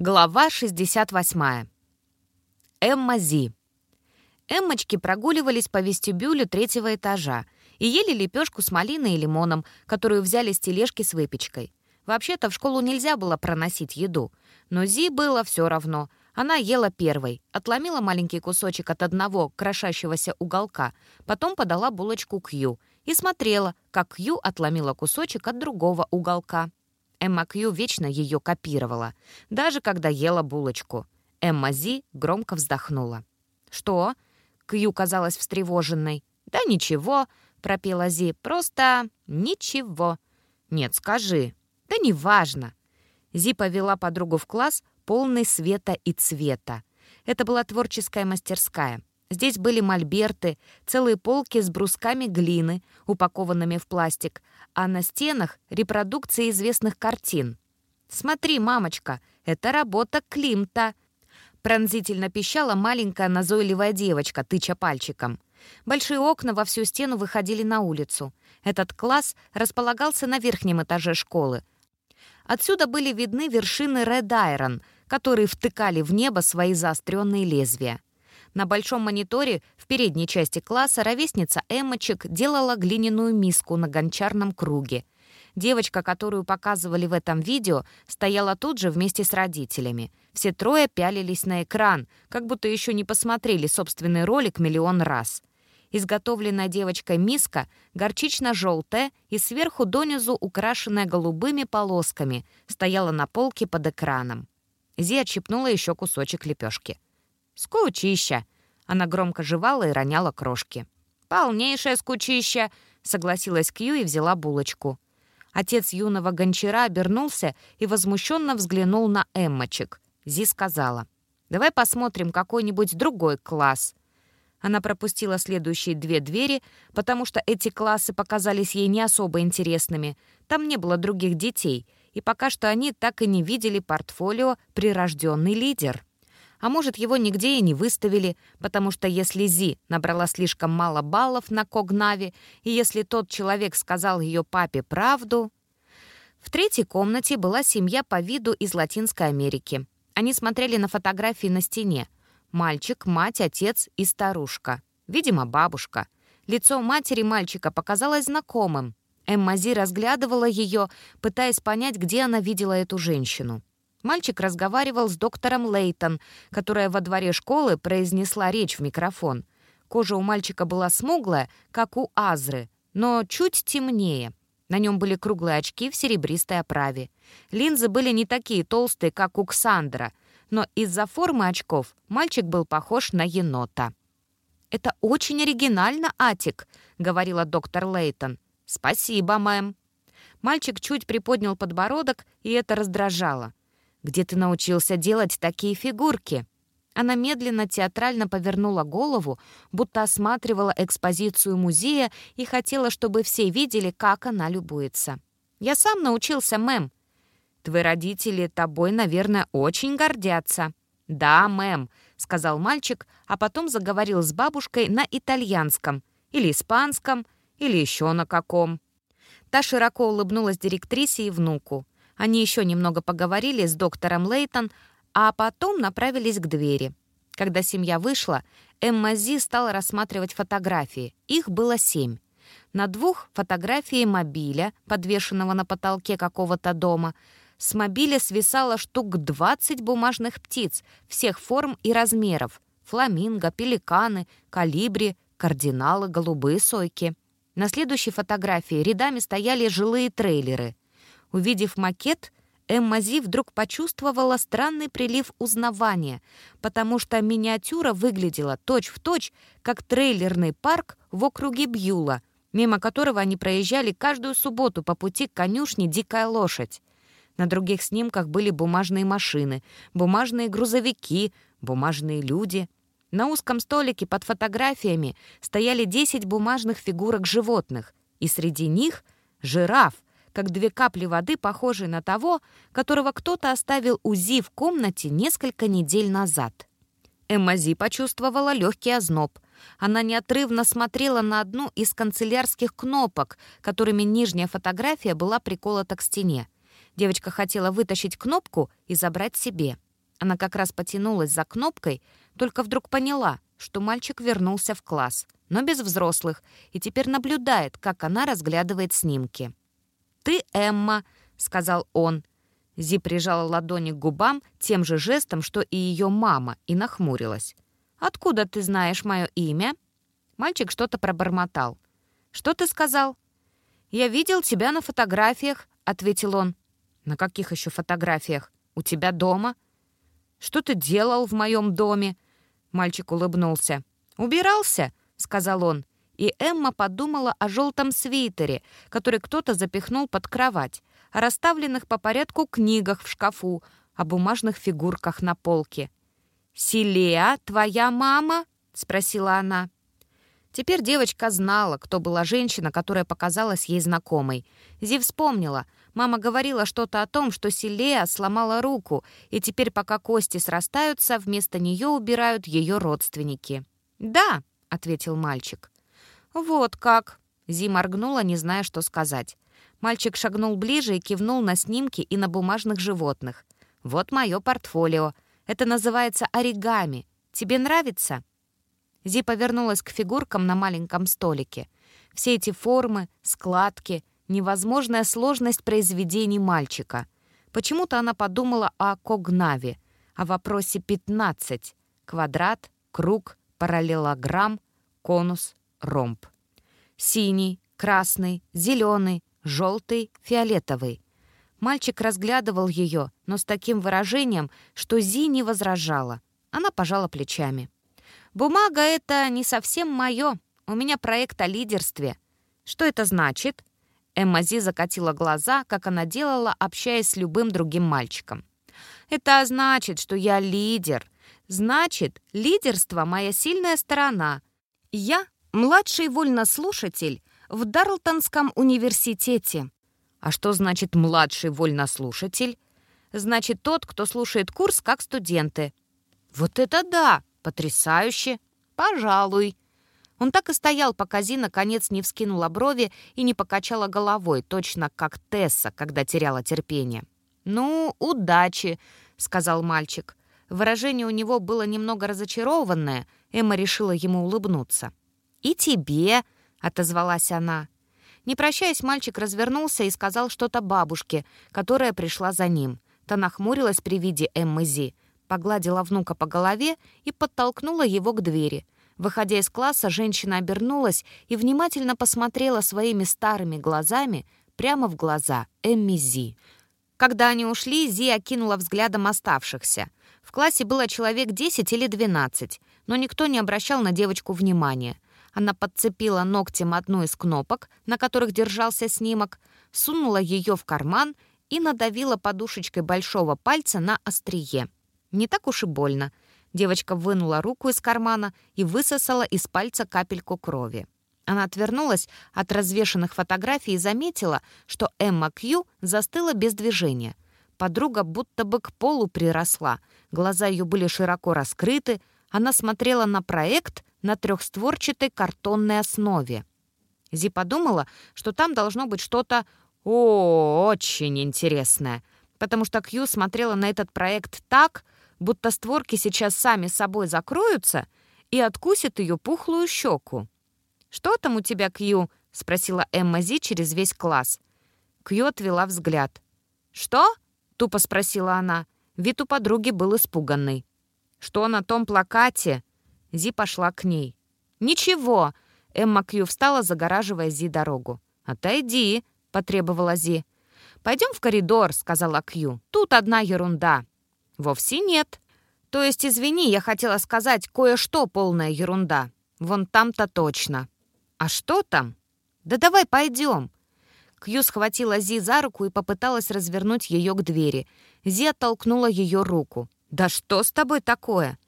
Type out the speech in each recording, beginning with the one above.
Глава 68. Эмма Зи. Эммочки прогуливались по вестибюлю третьего этажа и ели лепешку с малиной и лимоном, которую взяли с тележки с выпечкой. Вообще-то в школу нельзя было проносить еду, но Зи было все равно. Она ела первой, отломила маленький кусочек от одного крошащегося уголка, потом подала булочку Кью и смотрела, как Кью отломила кусочек от другого уголка. Эмма Кью вечно ее копировала, даже когда ела булочку. Эмма Зи громко вздохнула. «Что?» — Кью казалась встревоженной. «Да ничего», — пропела Зи, — «просто ничего». «Нет, скажи». «Да неважно». Зи повела подругу в класс, полный света и цвета. Это была творческая мастерская — Здесь были мольберты, целые полки с брусками глины, упакованными в пластик, а на стенах — репродукции известных картин. «Смотри, мамочка, это работа Климта!» Пронзительно пищала маленькая назойливая девочка, тыча пальчиком. Большие окна во всю стену выходили на улицу. Этот класс располагался на верхнем этаже школы. Отсюда были видны вершины Ред Айрон, которые втыкали в небо свои заостренные лезвия. На большом мониторе в передней части класса ровесница Эммочек делала глиняную миску на гончарном круге. Девочка, которую показывали в этом видео, стояла тут же вместе с родителями. Все трое пялились на экран, как будто еще не посмотрели собственный ролик миллион раз. Изготовленная девочкой миска горчично-желтая и сверху донизу украшенная голубыми полосками стояла на полке под экраном. Зи отщипнула еще кусочек лепешки. «Скучища!» Она громко жевала и роняла крошки. «Полнейшее скучища!» — согласилась Кью и взяла булочку. Отец юного гончара обернулся и возмущенно взглянул на Эммочек. Зи сказала, «Давай посмотрим какой-нибудь другой класс». Она пропустила следующие две двери, потому что эти классы показались ей не особо интересными. Там не было других детей, и пока что они так и не видели портфолио «Прирожденный лидер». А может, его нигде и не выставили, потому что если Зи набрала слишком мало баллов на Когнави, и если тот человек сказал ее папе правду... В третьей комнате была семья по виду из Латинской Америки. Они смотрели на фотографии на стене. Мальчик, мать, отец и старушка. Видимо, бабушка. Лицо матери мальчика показалось знакомым. Эмма Зи разглядывала ее, пытаясь понять, где она видела эту женщину. Мальчик разговаривал с доктором Лейтон, которая во дворе школы произнесла речь в микрофон. Кожа у мальчика была смуглая, как у Азры, но чуть темнее. На нем были круглые очки в серебристой оправе. Линзы были не такие толстые, как у Ксандра, но из-за формы очков мальчик был похож на енота. «Это очень оригинально, Атик», — говорила доктор Лейтон. «Спасибо, мэм». Мальчик чуть приподнял подбородок, и это раздражало. Где ты научился делать такие фигурки?» Она медленно театрально повернула голову, будто осматривала экспозицию музея и хотела, чтобы все видели, как она любуется. «Я сам научился, мэм». «Твои родители тобой, наверное, очень гордятся». «Да, мэм», — сказал мальчик, а потом заговорил с бабушкой на итальянском или испанском, или еще на каком. Та широко улыбнулась директрисе и внуку. Они еще немного поговорили с доктором Лейтон, а потом направились к двери. Когда семья вышла, Эмма Зи стала рассматривать фотографии. Их было семь. На двух — фотографии мобиля, подвешенного на потолке какого-то дома. С мобиля свисало штук 20 бумажных птиц всех форм и размеров. Фламинго, пеликаны, калибри, кардиналы, голубые сойки. На следующей фотографии рядами стояли жилые трейлеры — Увидев макет, Эмма Зи вдруг почувствовала странный прилив узнавания, потому что миниатюра выглядела точь-в-точь, точь, как трейлерный парк в округе Бьюла, мимо которого они проезжали каждую субботу по пути к конюшне «Дикая лошадь». На других снимках были бумажные машины, бумажные грузовики, бумажные люди. На узком столике под фотографиями стояли 10 бумажных фигурок животных, и среди них — жираф, как две капли воды, похожие на того, которого кто-то оставил УЗИ в комнате несколько недель назад. Эмма Зи почувствовала легкий озноб. Она неотрывно смотрела на одну из канцелярских кнопок, которыми нижняя фотография была приколота к стене. Девочка хотела вытащить кнопку и забрать себе. Она как раз потянулась за кнопкой, только вдруг поняла, что мальчик вернулся в класс, но без взрослых, и теперь наблюдает, как она разглядывает снимки. «Ты Эмма», — сказал он. Зи прижала ладони к губам тем же жестом, что и ее мама, и нахмурилась. «Откуда ты знаешь мое имя?» Мальчик что-то пробормотал. «Что ты сказал?» «Я видел тебя на фотографиях», — ответил он. «На каких еще фотографиях? У тебя дома?» «Что ты делал в моем доме?» Мальчик улыбнулся. «Убирался», — сказал он. И Эмма подумала о желтом свитере, который кто-то запихнул под кровать, о расставленных по порядку книгах в шкафу, о бумажных фигурках на полке. «Силеа, твоя мама?» — спросила она. Теперь девочка знала, кто была женщина, которая показалась ей знакомой. Зи вспомнила. Мама говорила что-то о том, что Силея сломала руку, и теперь, пока кости срастаются, вместо нее убирают ее родственники. «Да», — ответил мальчик. «Вот как!» — Зи моргнула, не зная, что сказать. Мальчик шагнул ближе и кивнул на снимки и на бумажных животных. «Вот мое портфолио. Это называется оригами. Тебе нравится?» Зи повернулась к фигуркам на маленьком столике. Все эти формы, складки, невозможная сложность произведений мальчика. Почему-то она подумала о когнаве, о вопросе 15. Квадрат, круг, параллелограмм, конус, ромб. Синий, красный, зеленый, желтый, фиолетовый. Мальчик разглядывал ее, но с таким выражением, что Зи не возражала. Она пожала плечами. «Бумага — это не совсем мое. У меня проект о лидерстве». «Что это значит?» Эмма Зи закатила глаза, как она делала, общаясь с любым другим мальчиком. «Это значит, что я лидер. Значит, лидерство — моя сильная сторона. Я — младший вольнослушатель в Дарлтонском университете». «А что значит младший вольнослушатель?» «Значит, тот, кто слушает курс как студенты». «Вот это да!» «Потрясающе! Пожалуй!» Он так и стоял, пока Зи наконец не вскинула брови и не покачала головой, точно как Тесса, когда теряла терпение. «Ну, удачи!» — сказал мальчик. Выражение у него было немного разочарованное, Эмма решила ему улыбнуться. «И тебе!» — отозвалась она. Не прощаясь, мальчик развернулся и сказал что-то бабушке, которая пришла за ним. Та нахмурилась при виде Эммы Зи погладила внука по голове и подтолкнула его к двери. Выходя из класса, женщина обернулась и внимательно посмотрела своими старыми глазами прямо в глаза Эмми Зи. Когда они ушли, Зи окинула взглядом оставшихся. В классе было человек 10 или 12, но никто не обращал на девочку внимания. Она подцепила ногтем одну из кнопок, на которых держался снимок, сунула ее в карман и надавила подушечкой большого пальца на острие. Не так уж и больно. Девочка вынула руку из кармана и высосала из пальца капельку крови. Она отвернулась от развешанных фотографий и заметила, что Эмма Кью застыла без движения. Подруга будто бы к полу приросла. Глаза ее были широко раскрыты. Она смотрела на проект на трехстворчатой картонной основе. Зи подумала, что там должно быть что-то очень интересное, потому что Кью смотрела на этот проект так, будто створки сейчас сами собой закроются и откусят ее пухлую щеку. «Что там у тебя, Кью?» — спросила Эмма Зи через весь класс. Кью отвела взгляд. «Что?» — тупо спросила она. Вид у подруги был испуганный. «Что на том плакате?» Зи пошла к ней. «Ничего!» — Эмма Кью встала, загораживая Зи дорогу. «Отойди!» — потребовала Зи. «Пойдем в коридор», — сказала Кью. «Тут одна ерунда». «Вовсе нет. То есть, извини, я хотела сказать, кое-что полная ерунда. Вон там-то точно. А что там? Да давай пойдем». Кью схватила Зи за руку и попыталась развернуть ее к двери. Зи оттолкнула ее руку. «Да что с тобой такое?»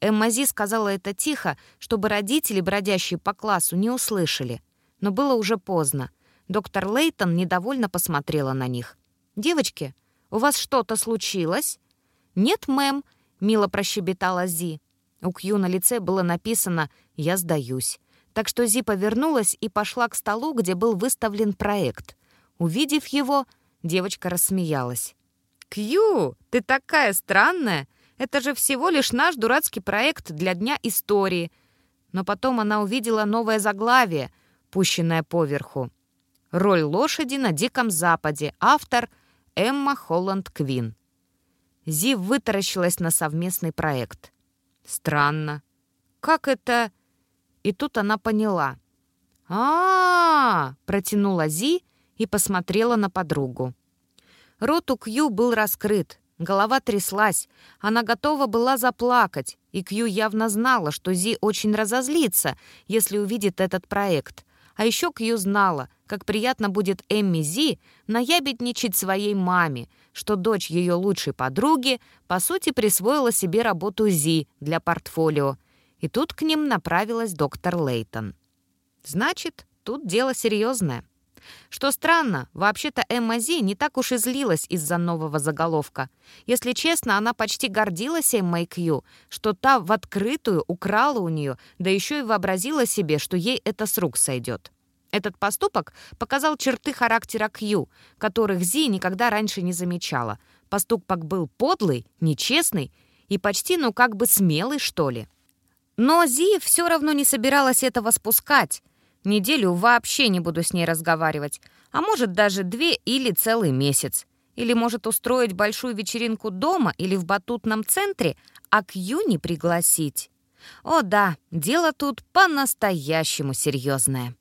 Эмма Зи сказала это тихо, чтобы родители, бродящие по классу, не услышали. Но было уже поздно. Доктор Лейтон недовольно посмотрела на них. «Девочки, у вас что-то случилось?» «Нет, мэм», — мило прощебетала Зи. У Кью на лице было написано «Я сдаюсь». Так что Зи повернулась и пошла к столу, где был выставлен проект. Увидев его, девочка рассмеялась. «Кью, ты такая странная! Это же всего лишь наш дурацкий проект для Дня истории. Но потом она увидела новое заглавие, пущенное поверху. Роль лошади на Диком Западе. Автор Эмма Холланд Квин. Зи вытаращилась на совместный проект. Странно. Как это... И тут она поняла. а, -а, -а протянула Зи и посмотрела на подругу. Рот у Кью был раскрыт, голова тряслась, она готова была заплакать, и Кью явно знала, что Зи очень разозлится, если увидит этот проект. А еще Кью знала, как приятно будет Эмми Зи наябедничать своей маме, что дочь ее лучшей подруги, по сути, присвоила себе работу Зи для портфолио. И тут к ним направилась доктор Лейтон. Значит, тут дело серьезное. Что странно, вообще-то Эмма Зи не так уж и злилась из-за нового заголовка. Если честно, она почти гордилась Эммой Кью, что та в открытую украла у нее, да еще и вообразила себе, что ей это с рук сойдет. Этот поступок показал черты характера Кью, которых Зи никогда раньше не замечала. Поступок был подлый, нечестный и почти, ну как бы смелый, что ли. Но Зи все равно не собиралась этого спускать. Неделю вообще не буду с ней разговаривать, а может даже две или целый месяц. Или может устроить большую вечеринку дома или в батутном центре, а Кью не пригласить. О да, дело тут по-настоящему серьезное.